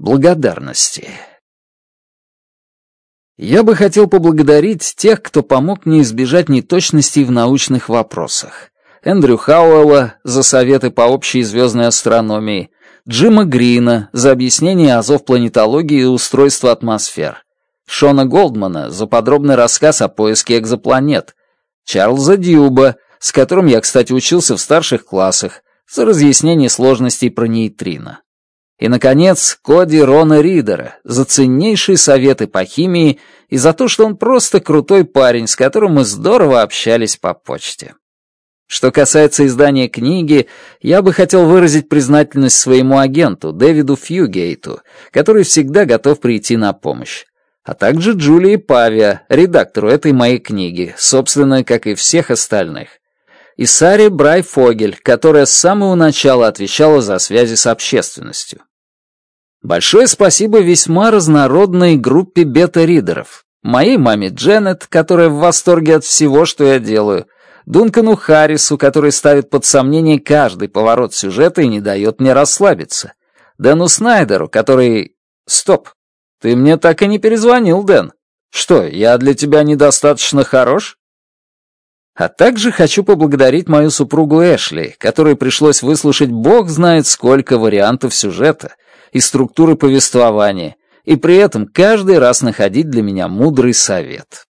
благодарности. Я бы хотел поблагодарить тех, кто помог мне избежать неточностей в научных вопросах. Эндрю Хауэлла за советы по общей звездной астрономии, Джима Грина за объяснение азов планетологии и устройства атмосфер, Шона Голдмана за подробный рассказ о поиске экзопланет, Чарльза Дьюба, с которым я, кстати, учился в старших классах, за разъяснение сложностей про нейтрино. И, наконец, Коди Рона Ридера за ценнейшие советы по химии и за то, что он просто крутой парень, с которым мы здорово общались по почте. Что касается издания книги, я бы хотел выразить признательность своему агенту, Дэвиду Фьюгейту, который всегда готов прийти на помощь, а также Джулии Павия, редактору этой моей книги, собственно, как и всех остальных, и Саре Брайфогель, которая с самого начала отвечала за связи с общественностью. Большое спасибо весьма разнородной группе бета-ридеров. Моей маме Дженнет, которая в восторге от всего, что я делаю. Дункану Харрису, который ставит под сомнение каждый поворот сюжета и не дает мне расслабиться. Дэну Снайдеру, который... Стоп. Ты мне так и не перезвонил, Дэн. Что, я для тебя недостаточно хорош? А также хочу поблагодарить мою супругу Эшли, которой пришлось выслушать бог знает сколько вариантов сюжета — и структуры повествования, и при этом каждый раз находить для меня мудрый совет.